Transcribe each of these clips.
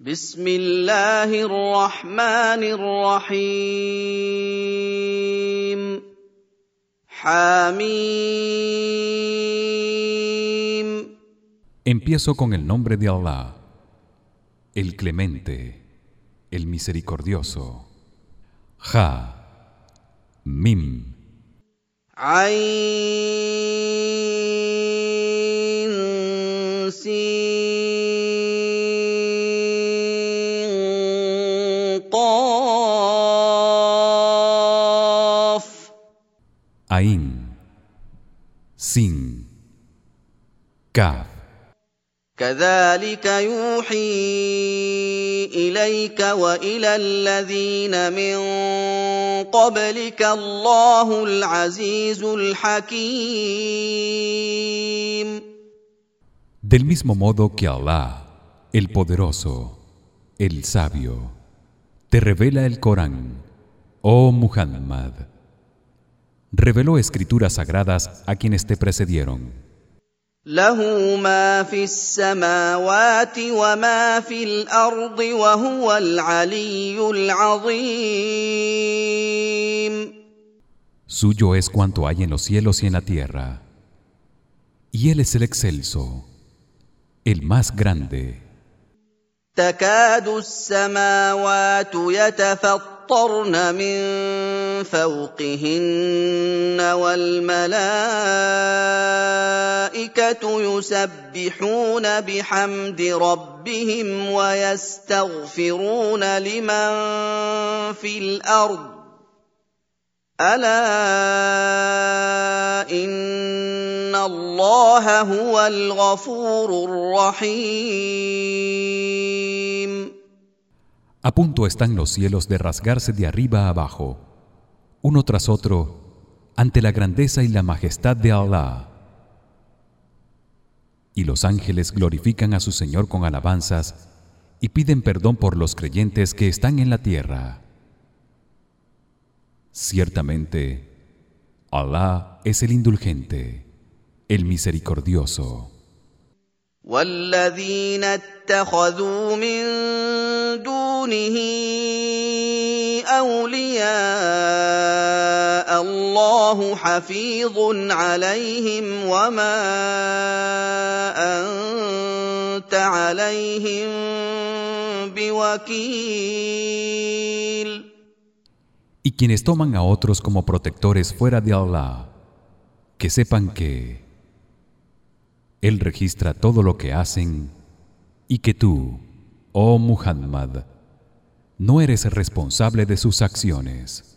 بسم الله الرحمن الرحيم حميم Empiezo con el nombre de Allah, el Clemente, el Misericordioso. Ja, Mim, عين سين Ain, Sin, Kaf. كذلك يوحي اليك والى الذين من قبلك الله العزيز الحكيم Del mismo modo que Allah, el poderoso, el sabio, te revela el Corán, oh Muhammad. reveló escrituras sagradas a quienes te precedieron. Suyo es cuanto hay en los cielos y en la tierra. Y él es el excelso, el más grande. تكاد السماوات يتفطرن من فوقهن والملائكة يسبحون بحمد ربهم ويستغفرون لمن في الأرض الا ان الله هو الغفور الرحيم A punto están los cielos de rasgarse de arriba a abajo, uno tras otro, ante la grandeza y la majestad de Allah. Y los ángeles glorifican a su Señor con alabanzas y piden perdón por los creyentes que están en la tierra. Ciertamente, Allah es el indulgente, el misericordioso. والذين اتخذوا من دونه أولياء الله حفيظ عليهم وما أنت عليهم بوكيل Y quienes toman a otros como protectores fuera de Allah, que sepan que él registra todo lo que hacen y que tú, oh Muhammad, no eres responsable de sus acciones.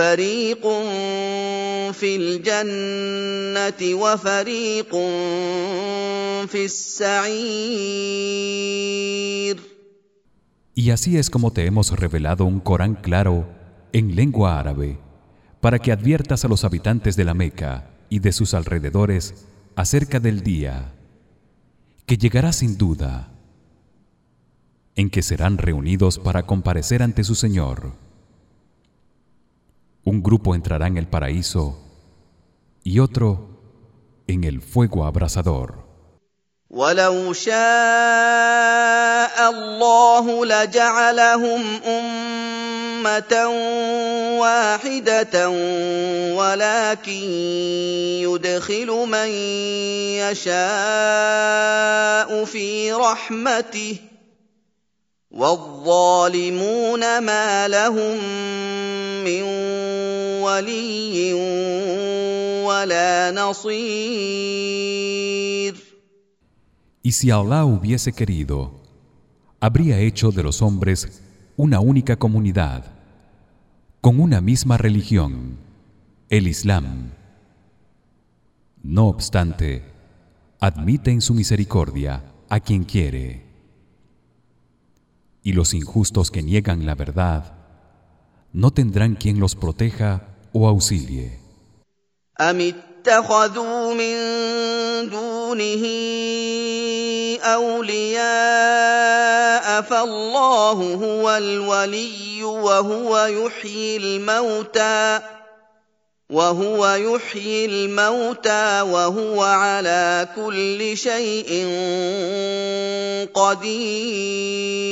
فريق في الجنه وفريق في السعير Y así es como te hemos revelado un Corán claro en lengua árabe para que adviertas a los habitantes de la Meca y de sus alrededores acerca del día que llegará sin duda en que serán reunidos para comparecer ante su Señor. Un grupo entrará en el paraíso y otro en el fuego abrasador. ولو شاء الله لجعلهم امه واحده ولكن يدخل من يشاء في رحمته والظالمون ما لهم من ولي ولا نصير Y si Allah hubiese querido, habría hecho de los hombres una única comunidad, con una misma religión, el Islam. No obstante, admite en su misericordia a quien quiere. Y los injustos que niegan la verdad no tendrán quien los proteja o auxilie. أم اتخذوا من دونه أولياء فالله هو الولي وهو يحيي الموتى وهو يحيي الموتى وهو على كل شيء قدير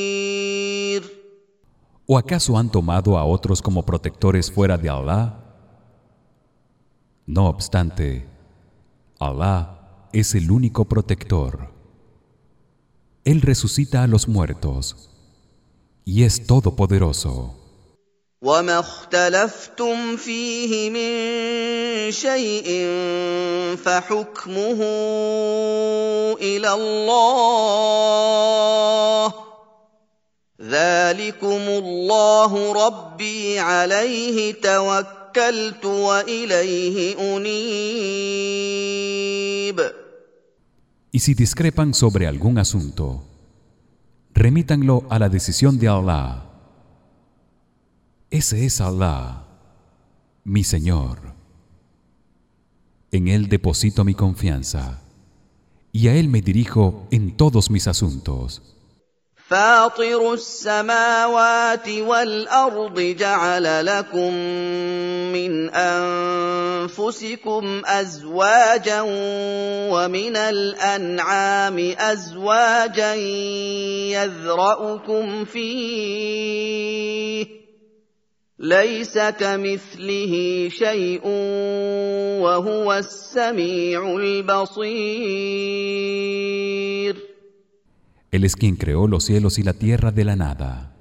¿O acaso han tomado a otros como protectores fuera de Allah? No obstante, Allah es el único protector. Él resucita a los muertos y es todopoderoso. وما اختلفتم فيه من شيء فحكمه إلى الله ذلكم الله ربي عليه توكلت واليه انيب Y si discrepan sobre algún asunto, remítanlo a la decisión de Allah. Ese es Allah, mi Señor. En él deposito mi confianza y a él me dirijo en todos mis asuntos. فاطر السماوات والارض جعل لكم من انفسكم ازواجا ومن الانعام ازواجا يذرأكم فيه ليس كمثله شيء وهو السميع البصير Él es quien creó los cielos y la tierra de la nada.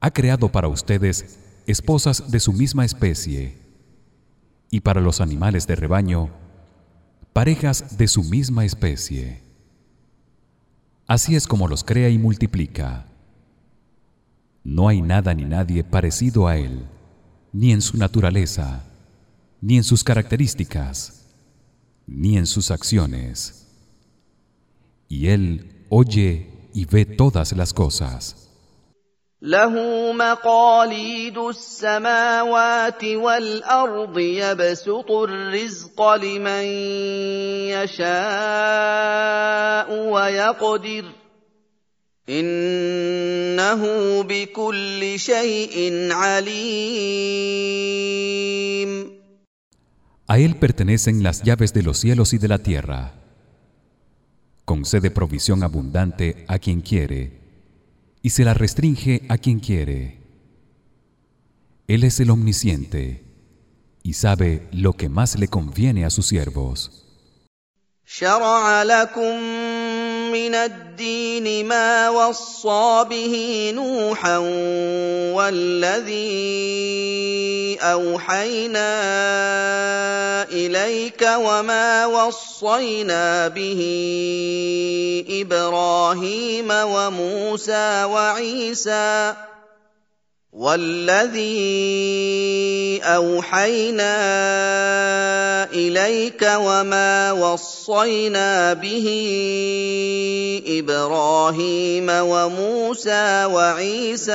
Ha creado para ustedes esposas de su misma especie y para los animales de rebaño parejas de su misma especie. Así es como los crea y multiplica. No hay nada ni nadie parecido a él, ni en su naturaleza, ni en sus características, ni en sus acciones. Y él oye y ve todas las cosas. له مقاليد السماوات والارض يبسط الرزق لمن يشاء ويقدر انه بكل شيء عليم A él pertenecen las llaves de los cielos y de la tierra. Concede provisión abundante a quien quiere y se la restringe a quien quiere. Él es el omnisciente y sabe lo que más le conviene a sus siervos. شرع لكم من الدين ما وصى به نوحا والذي أوحينا إليك وما وصينا به إبراهيم وموسى وعيسى والذي أوحينا إليك وما وصينا به إبراهيم وموسى وعيسى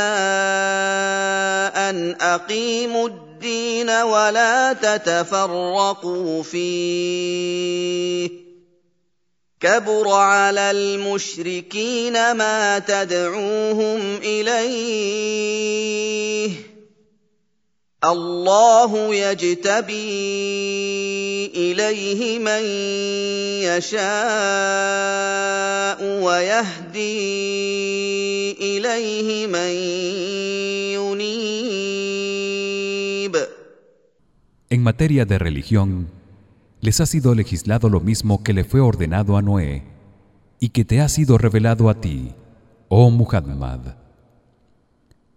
أن أقيموا الدين ولا تتفرقوا فيه كبر على المشركين ما تدعوهم اليه الله يجتبي اليه من يشاء ويهدي اليه من ينيب En materia de religión, les ha sido legislado lo mismo que le fue ordenado a Noé y que te ha sido revelado a ti, oh Muhammad.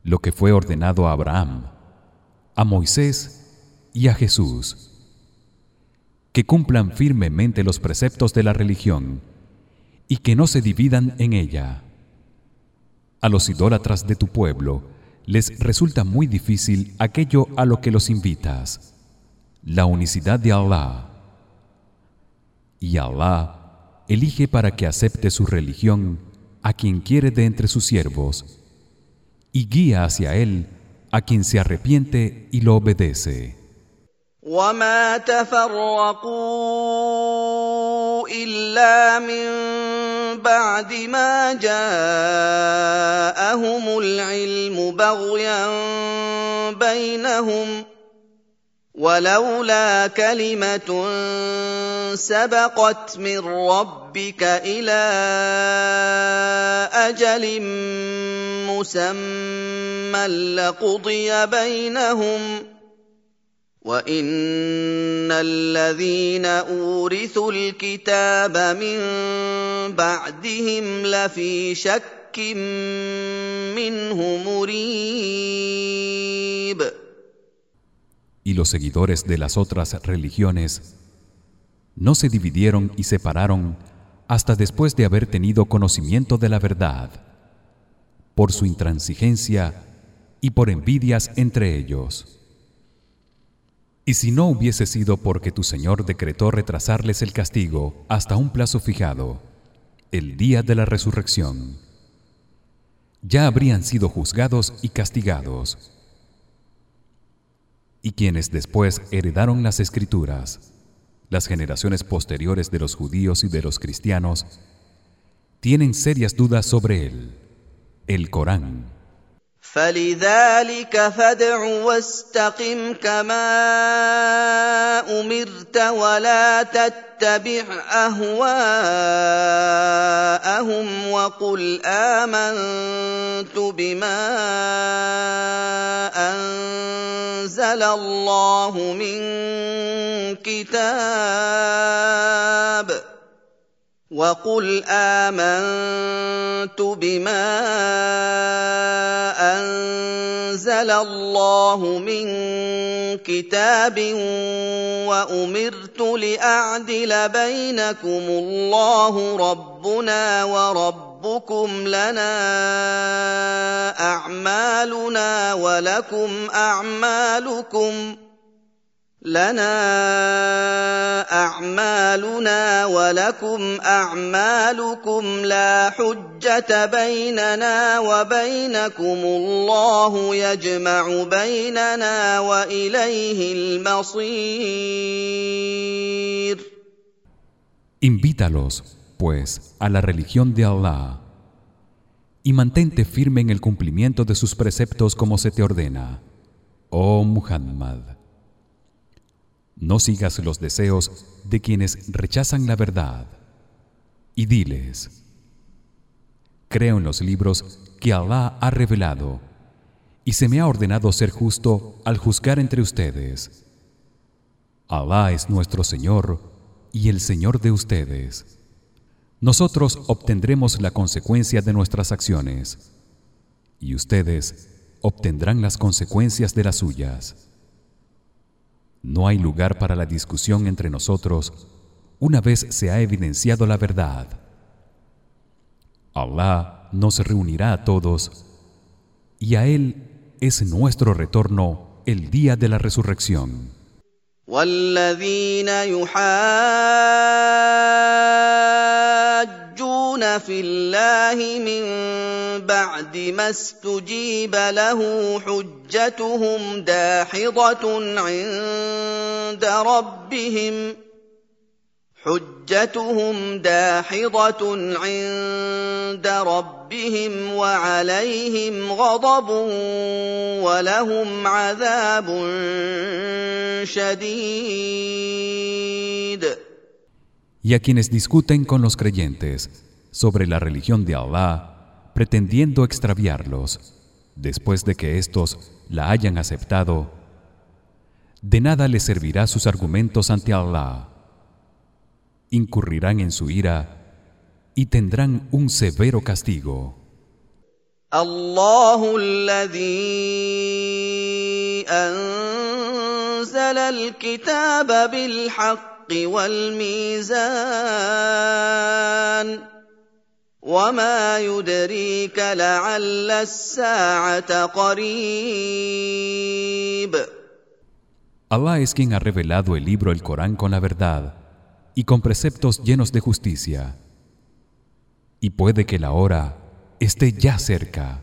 Lo que fue ordenado a Abraham, a Moisés y a Jesús. Que cumplan firmemente los preceptos de la religión y que no se dividan en ella. A los idólatras de tu pueblo les resulta muy difícil aquello a lo que los invitas, la unicidad de Allah Y Allah elige para que acepte su religión a quien quiere de entre sus siervos y guía hacia él a quien se arrepiente y lo obedece. وما تفرقوا الا من بعد ما جاءهم العلم بغيا بينهم ولولا كلمة سبقت من ربك إلى أجل مسمى لقضي بينهم وإن الذين أورثوا الكتاب من بعدهم لفي شك منه مريب. Y los seguidores de las otras religiones no se dividieron y separaron hasta después de haber tenido conocimiento de la verdad por su intransigencia y por envidias entre ellos. Y si no hubiese sido porque tu Señor decretó retrasarles el castigo hasta un plazo fijado, el día de la resurrección, ya habrían sido juzgados y castigados y quienes después heredaron las escrituras las generaciones posteriores de los judíos y de los cristianos tienen serias dudas sobre él el Corán فلذلك فادع واستقم كما امرت ولا تتبع اهواءهم وقل امنت بما انزل الله من كتاب وقل امنت بما انزل الله من كتاب وامرت لاعدل بينكم الله ربنا وربكم لنا اعمالنا ولكم اعمالكم لنا اعمالنا ولكم اعمالكم لا حجه بيننا وبينكم الله يجمع بيننا واليه المصير Invítalos, pues, a la religión de Allah y mantente firme en el cumplimiento de sus preceptos como se te ordena, oh Muhammad. No sigas los deseos de quienes rechazan la verdad y diles: Creo en los libros que Allah ha revelado y se me ha ordenado ser justo al juzgar entre ustedes. Allah es nuestro Señor y el Señor de ustedes. Nosotros obtendremos la consecuencia de nuestras acciones y ustedes obtendrán las consecuencias de las suyas. No hay lugar para la discusión entre nosotros una vez se ha evidenciado la verdad. Allah nos reunirá a todos y a él es nuestro retorno el día de la resurrección. يحاجون في الله من بعد ما استجيب له حجتهم داحضة عند ربهم حجتهم داحضة عند ربهم وعليهم غضب ولهم عذاب شديد. Y a quienes discuten con los creyentes sobre la religión de Allah pretendiendo extraviarlos después de que éstos la hayan aceptado de nada les servirá sus argumentos ante Allah incurrirán en su ira y tendrán un severo castigo الله أنزل الكتاب بالحق الحق والميزان وما يدريك لعل الساعه قريب Allah es quien ha revelado el libro el Corán con la verdad y con preceptos llenos de justicia. Y puede que la hora esté ya cerca.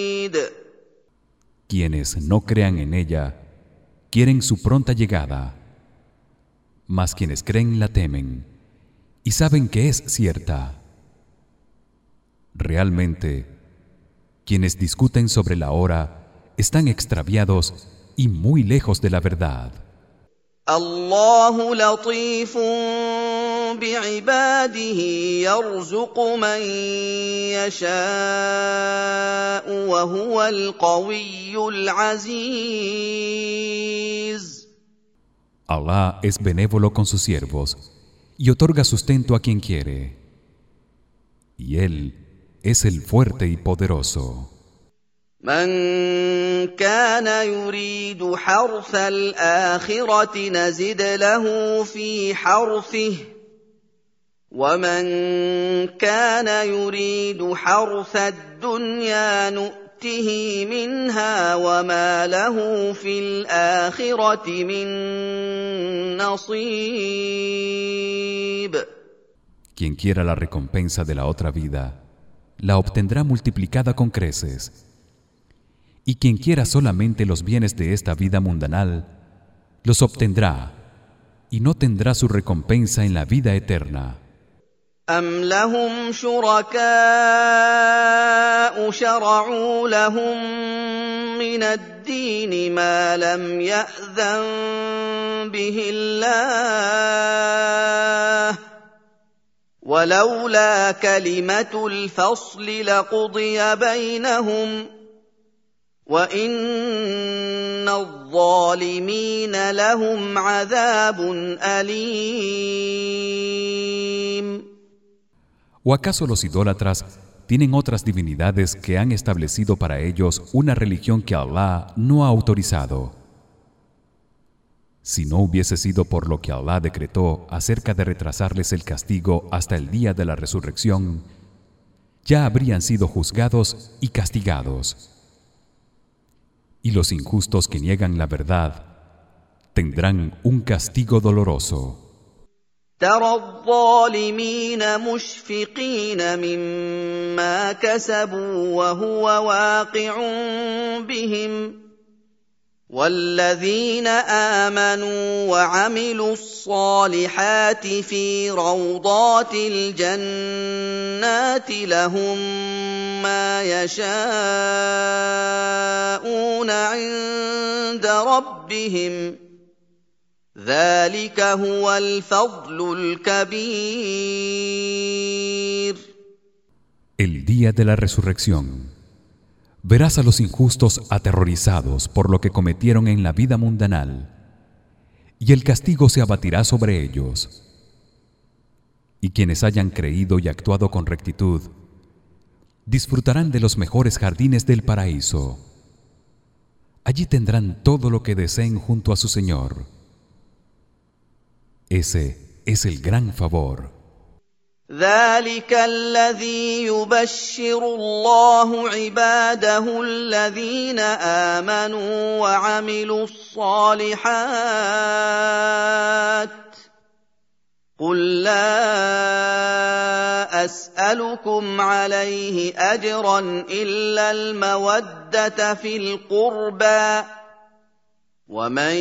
Quienes no crean en ella quieren su pronta llegada. Mas quienes creen la temen y saben que es cierta. Realmente quienes discuten sobre la hora están extraviados y muy lejos de la verdad الله لطيف بعباده يرزق من يشاء وهو القوي العزيز Allah es benévolo con sus siervos y otorga sustento a quien quiere y él es el fuerte y poderoso من كان يريد حرث الآخرة نزد له في حرثه ومن كان يريد حرث الدنيا نؤته منها وما له في الآخرة من نصيب. Quien quiera la recompensa de la otra vida la obtendrá multiplicada con creces. y quien quiera solamente los bienes de esta vida mundanal los obtendrá y no tendrá su recompensa en la vida eterna أم لهم شركاء شرعوا لهم من الدين ما لم يأذن به الله ولولا كلمة الفصل لقضي بينهم وإن الظالمين لهم عذاب أليم ¿O acaso los idólatras tienen otras divinidades que han establecido para ellos una religión que Allah no ha autorizado? Si no hubiese sido por lo que Allah decretó acerca de retrasarles el castigo hasta el día de la resurrección, ya habrían sido juzgados y castigados. Y los injustos que niegan la verdad tendrán un castigo doloroso. ترى الظالمين مشفقين مما كسبوا وهو واقع بهم والذين امنوا وعملوا الصالحات في روضات الجنات لهم ما يشاءون عند ربهم ذلك هو الفضل الكبير. El día de la resurrección. Verás a los injustos aterrorizados por lo que cometieron en la vida mundanal y el castigo se abatirá sobre ellos. Y quienes hayan creído y actuado con rectitud disfrutarán de los mejores jardines del paraíso. Allí tendrán todo lo que deseen junto a su Señor. Ese es el gran favor. ذلك الذي يبشر الله عباده الذين امنوا وعملوا الصالحات قل لا اسالكم عليه اجرا الا الموده في القربى ومن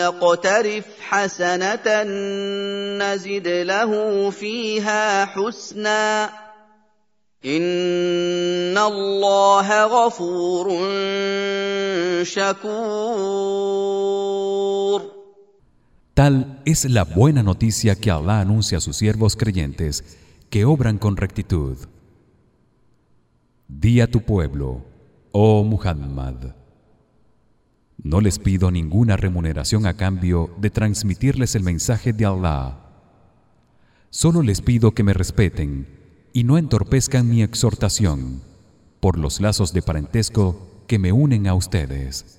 يقترف حسنه نزد له فيها حسنا ان الله غفور شكور Tal es la buena noticia que Allah anuncia a sus siervos creyentes que obran con rectitud. Di a tu pueblo, oh Muhammad, no les pido ninguna remuneración a cambio de transmitirles el mensaje de Allah. Solo les pido que me respeten y no entorpezcan mi exhortación. por los lazos de parentesco que me unen a ustedes.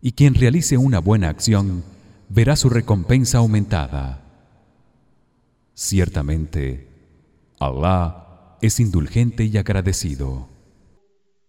Y quien realice una buena acción verá su recompensa aumentada. Ciertamente, Allah es indulgente y agradecido.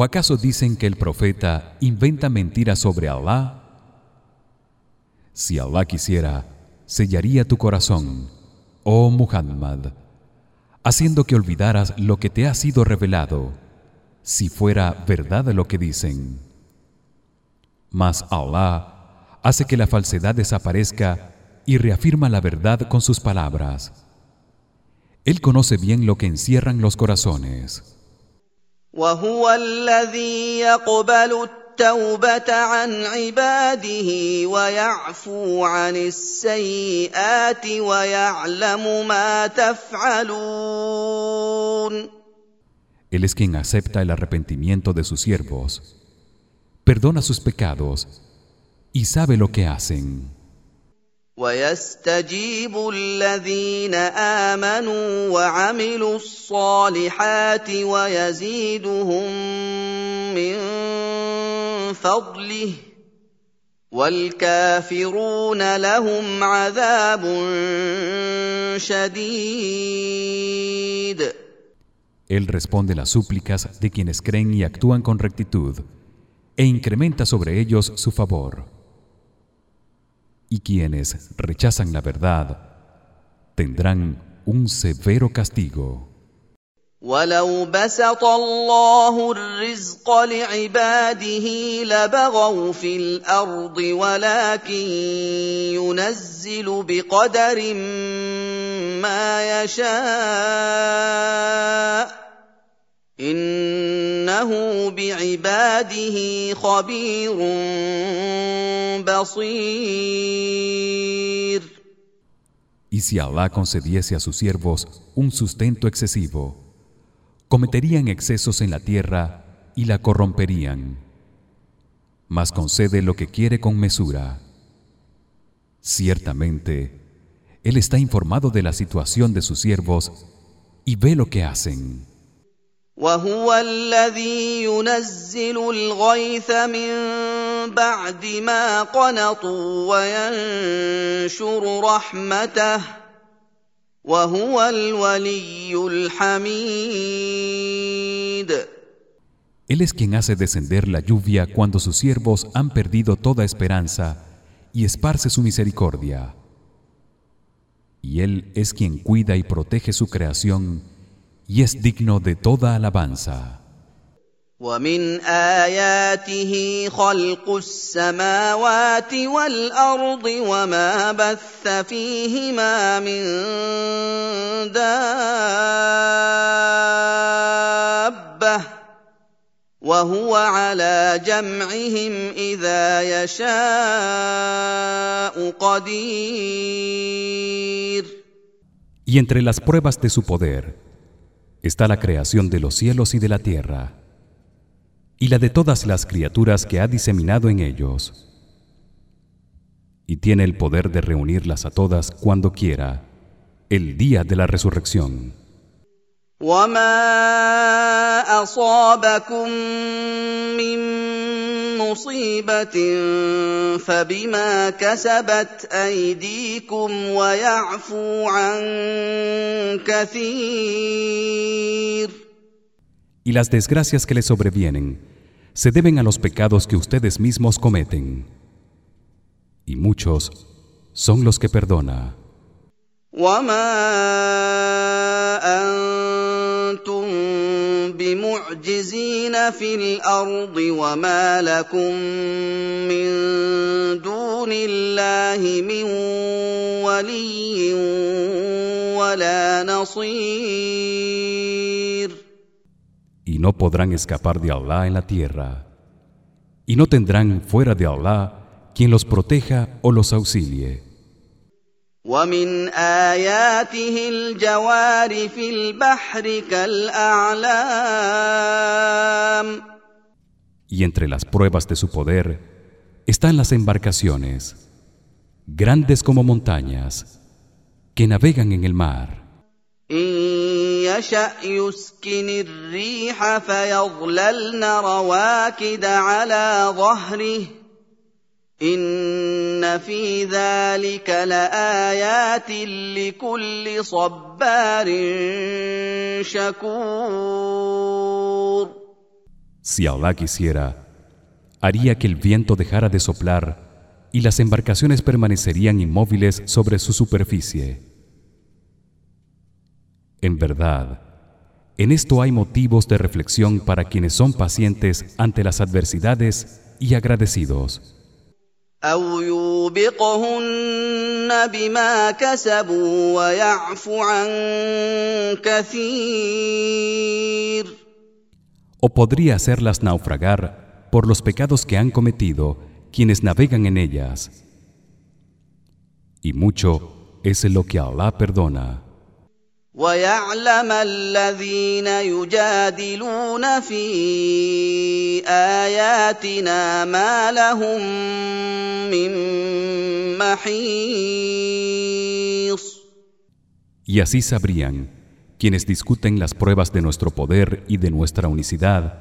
¿O acaso dicen que el profeta inventa mentiras sobre Allah? Si Allah quisiera, sellaría tu corazón, oh Muhammad, haciendo que olvidaras lo que te ha sido revelado, si fuera verdad lo que dicen. Mas Allah hace que la falsedad desaparezca y reafirma la verdad con sus palabras. Él conoce bien lo que encierran los corazones. وهو الذي يقبل التوبه عن عباده ويعفو عن السيئات ويعلم ما تفعلون Él es quien acepta el arrepentimiento de sus siervos, perdona sus pecados y sabe lo que hacen. ويستجيب الذين امنوا وعملوا الصالحات ويزيدهم من فضله والكافرون لهم عذاب شديد Él responde las súplicas de quienes creen y actúan con rectitud e incrementa sobre ellos su favor. y quienes rechazan la verdad tendrán un severo castigo ولو بسط الله الرزق لعباده لبغوا في الارض ولكن ينزل بقدر ما يشاء انه بعباده خبير بصير Y si Allah concediese a sus siervos un sustento excesivo, cometerían excesos en la tierra y la corromperían. Mas concede lo que quiere con mesura. Ciertamente, él está informado de la situación de sus siervos y ve lo que hacen. وهو الذي ينزل الغيث من بعد ما قنطوا وينشر رحمته وهو الولي الحميد Él es quien hace descender la lluvia cuando sus siervos han perdido toda esperanza y esparce su misericordia. Y él es quien cuida y protege su creación y es digno de toda alabanza. ومن آياته خلق السماوات والأرض وما بث فيهما من دابة وهو على جمعهم إذا يشاء قدير Y entre las pruebas de su poder está la creación de los cielos y de la tierra y la de todas las criaturas que ha diseminado en ellos y tiene el poder de reunirlas a todas cuando quiera el día de la resurrección y las desgracias que les sobrevienen se deben a los pecados que ustedes mismos cometen. Y muchos son los que perdona بمعجزين في الارض وما لكم من دون الله من ولي ولا نصير Y y no podrán escapar de Allah en la tierra y no tendrán fuera de Allah quien los proteja o los auxilie ومن آياته الجوار في البحر كالأعلام y entre las pruebas de su poder están las embarcaciones grandes como montañas que navegan en el mar إن يشأ يسكن الريح فيظللن رواكد على ظهره إن في ذلك لآيات لكل صبار شكور si Allah quisiera haría que el viento dejara de soplar y las embarcaciones permanecerían inmóviles sobre su superficie en verdad en esto hay motivos de reflexión para quienes son pacientes ante las adversidades y agradecidos أو يوبقهن بما كسبوا ويعفو عن كثير o podría hacerlas naufragar por los pecados que han cometido quienes navegan en ellas y mucho es lo que Allah perdona ويعلم الذين يجادلون في اياتنا ما لهم من محيص y así sabrían quienes discuten las pruebas de nuestro poder y de nuestra unicidad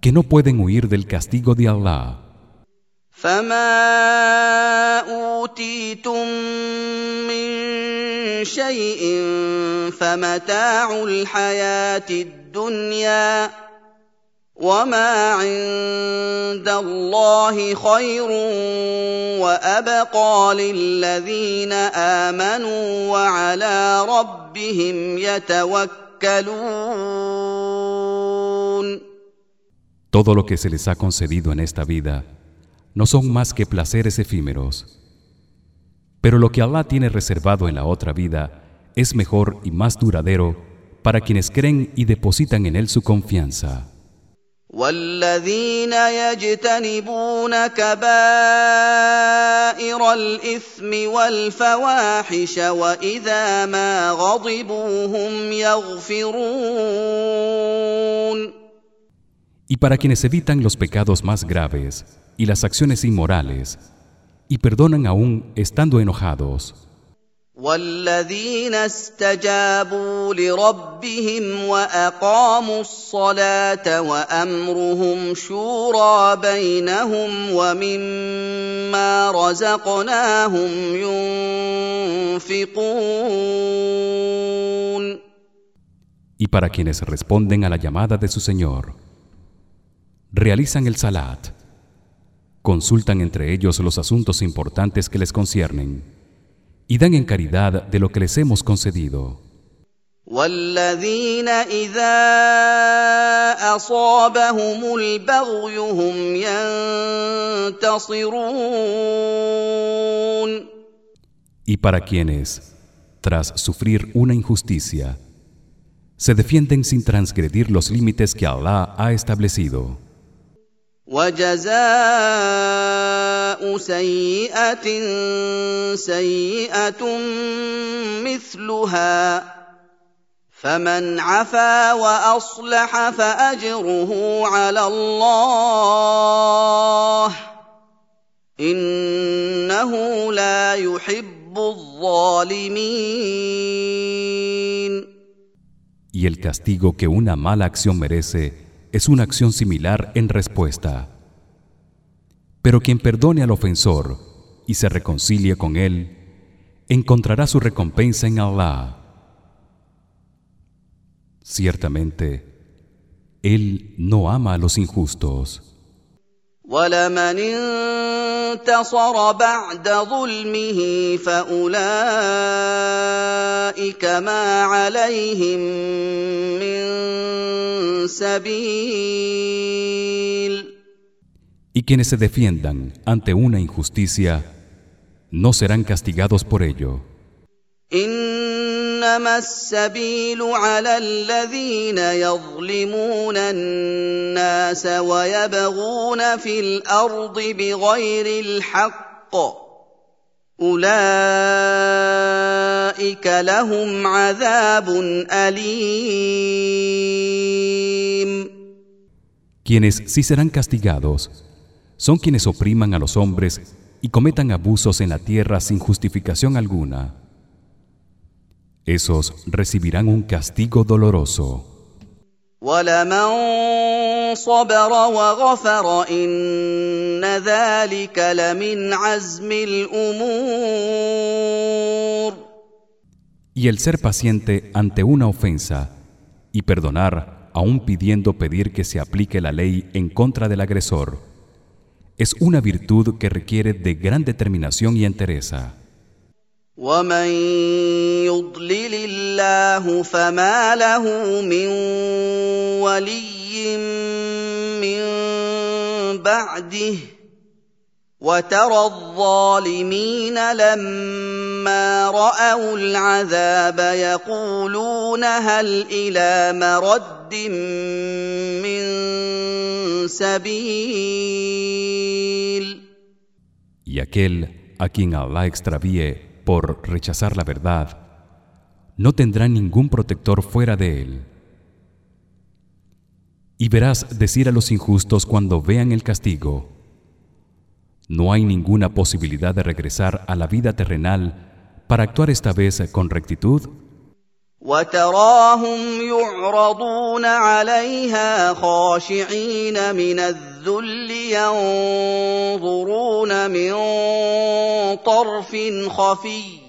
que no pueden huir del castigo de Allah فما اوتيتم من شيء فمتاع الحياة الدنيا وما عند الله خير وابقى للذين امنوا وعلى ربهم يتوكلون todo lo que se les ha concedido en esta vida no son más que placeres efímeros pero lo que Allah tiene reservado en la otra vida es mejor y más duradero para quienes creen y depositan en él su confianza والذين يجتنبون كبائر الاثم والفواحش واذا ما غضبوا هم يغفرون y para quienes evitan los pecados más graves y las acciones inmorales y perdonan aún estando enojados والذين استجابوا لربهم واقاموا الصلاه وامرهم شورى بينهم ومما رزقناهم ينفقون y para quienes responden a la llamada de su Señor realizan el salat consultan entre ellos los asuntos importantes que les conciernen y dan en caridad de lo que les hemos concedido والذين اذا اصابهم البغي هم ينتصرون y para quienes tras sufrir una injusticia se defienden sin transgredir los límites que Allah ha establecido وجزاء سيئة سيئة مثلها فمن عفا وأصلح فأجره على الله إنه لا يحب الظالمين. Y el castigo que una mala acción merece es una acción similar en respuesta. Pero quien perdone al ofensor y se reconcilie con él encontrará su recompensa en Allah ciertamente él no ama a los injustos ولمن انتصر بعد ظلمه فاولئك ما عليهم من سبيل y quienes se defiendan ante una injusticia no serán castigados por ello انما السبيل على الذين يظلمون الناس ويبغون في الارض بغير الحق اولئك لهم عذاب اليم Quienes sí serán castigados son quienes opriman a los hombres y cometan abusos en la tierra sin justificación alguna. esos recibirán un castigo doloroso. Y el ser paciente ante una ofensa y perdonar aun pidiendo pedir que se aplique la ley en contra del agresor es una virtud que requiere de gran determinación y entereza. ومن يضلل الله فما له من ولي من بعده وترى الظالمين لما راوا العذاب يقولون هل إلى مرد من سبيل Y aquel a quien Allah extravíe por rechazar la verdad no tendrá ningún protector fuera de él. Y verás decir a los injustos cuando vean el castigo: No hay ninguna posibilidad de regresar a la vida terrenal para actuar esta vez con rectitud. وتراهم يعرضون عليها خاشعين من الذل ينظرون من طرف خفي.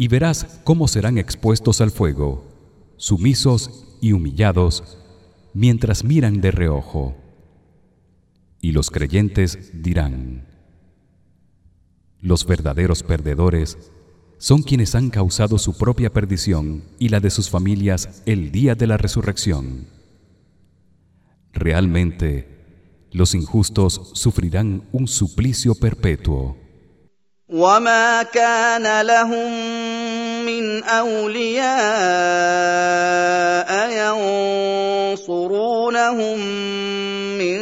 Y verás cómo serán expuestos al fuego, sumisos y humillados, mientras miran de reojo. Y los creyentes dirán: Los verdaderos perdedores son quienes han causado su propia perdición y la de sus familias el día de la resurrección. Realmente los injustos sufrirán un suplicio perpetuo. وما كان لهم من اولياء ينصرونهم من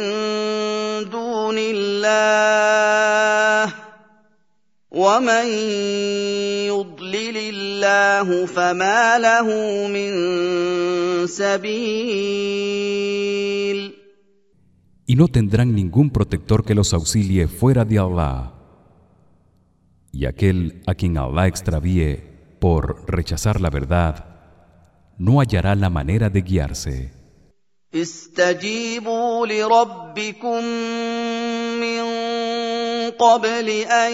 دون الله ومن يضلل الله فما له من سبيل Y no tendrán ningún protector que los auxilie fuera de Allah. Y aquel a quien Allah extravíe por rechazar la verdad no hallará la manera de guiarse. استجيبوا لربكم من قبل ان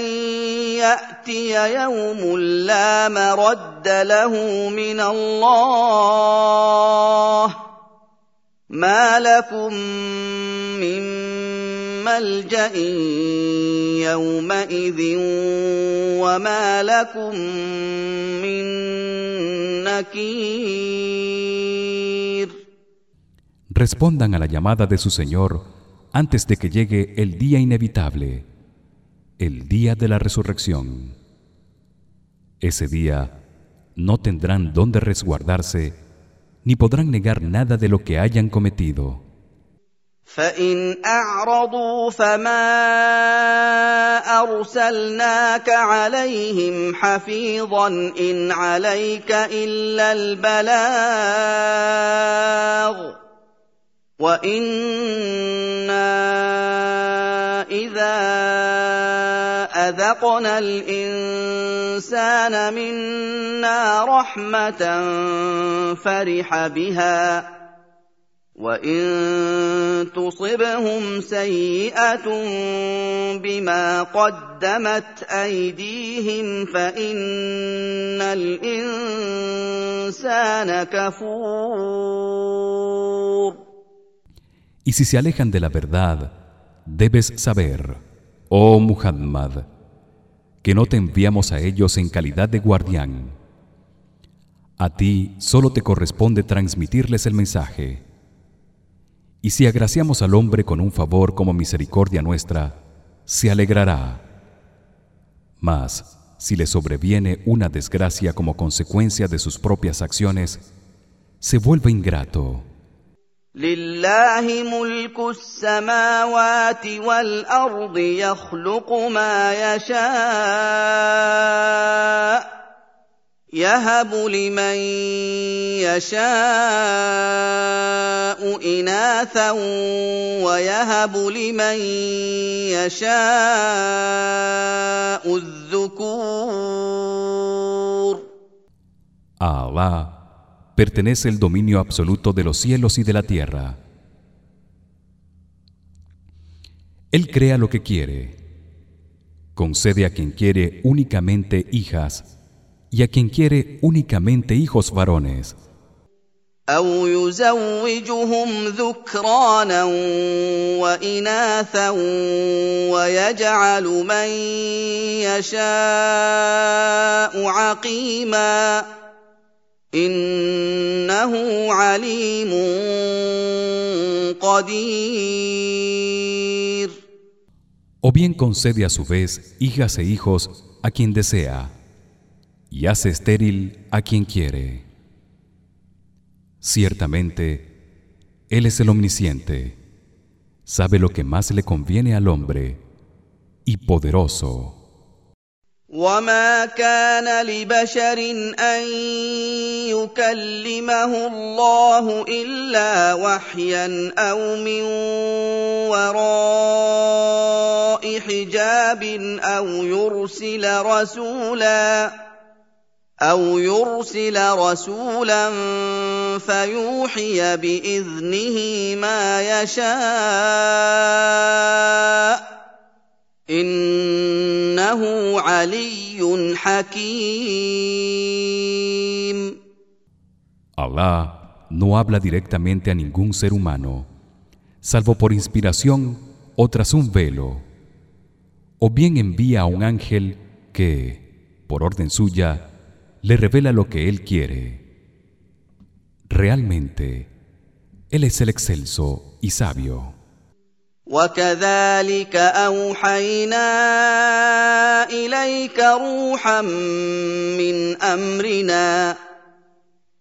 ياتي يوم لا مرد له من الله ما لكم من ملجا يومئذ وما لكم من نكير Respondan a la llamada de su Señor antes de que llegue el día inevitable, el día de la resurrección. Ese día no tendrán dónde resguardarse ni podrán negar nada de lo que hayan cometido. فإن أعرضوا فما أرسلناك عليهم حفيظا إن عليك إلا البلاغ وإنا إذا أذقنا الإنسان منا رحمة فرح بها وان تصبهم سيئه بما قدمت ايديهم فان الانسان كفور Y si se alejan de la verdad, debes saber, oh Muhammad, que no te enviamos a ellos en calidad de guardián. A ti solo te corresponde transmitirles el mensaje. Y si agraciamos al hombre con un favor como misericordia nuestra, se alegrará. Mas si le sobreviene una desgracia como consecuencia de sus propias acciones, se vuelve ingrato. لله ملك السماوات والارض يخلق ما يشاء يهب لمن يشاء اناثا ويهب لمن يشاء الذكور Allah pertenece el dominio absoluto de los cielos y de la tierra. Él crea lo que quiere. Concede a quien quiere únicamente hijas y a quien quiere únicamente hijos varones. أو يزوجهم ذكرانا وإناثا ويجعل من يشاء عقيما إنه عليم قدير O bien concede a su vez hijas e hijos a quien desea y hace estéril a quien quiere. Ciertamente él es el omnisciente, sabe lo que más le conviene al hombre y poderoso. وما كان لبشر ان يكلمه الله الا وحيا او من وراء حجاب او يرسل رسولا او يرسل رسولا فيوحي باذنه ما يشاء انه علي حكيم Allah no habla directamente a ningún ser humano, salvo por inspiración o tras un velo, o bien envía a un ángel que, por orden suya, le revela lo que él quiere. Realmente, él es el excelso y sabio. وكذلك اوحينا اليك روحا من امرنا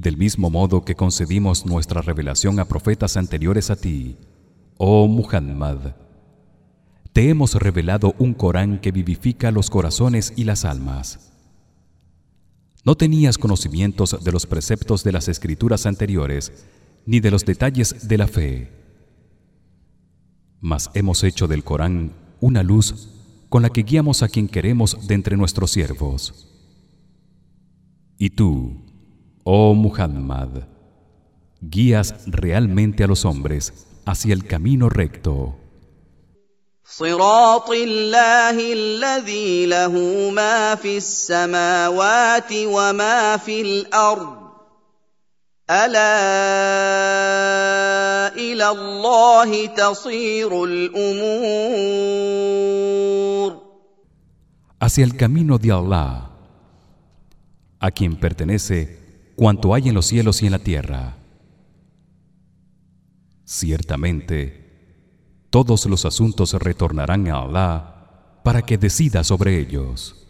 Del mismo modo que concedimos nuestra revelación a profetas anteriores a ti, oh Muhammad, te hemos revelado un Corán que vivifica los corazones y las almas. No tenías conocimientos de los preceptos de las escrituras anteriores ni de los detalles de la fe. Mas hemos hecho del Corán una luz con la que guiamos a quien queremos de entre nuestros siervos. Y tú, oh Muhammad, guías realmente a los hombres hacia el camino recto. صراط الله الذي له ما في السماوات وما في الارض الا الى الله تصير الامور hacia el camino de Allah a quien pertenece cuanto hay en los cielos y en la tierra. Ciertamente todos los asuntos retornarán a Allah para que decida sobre ellos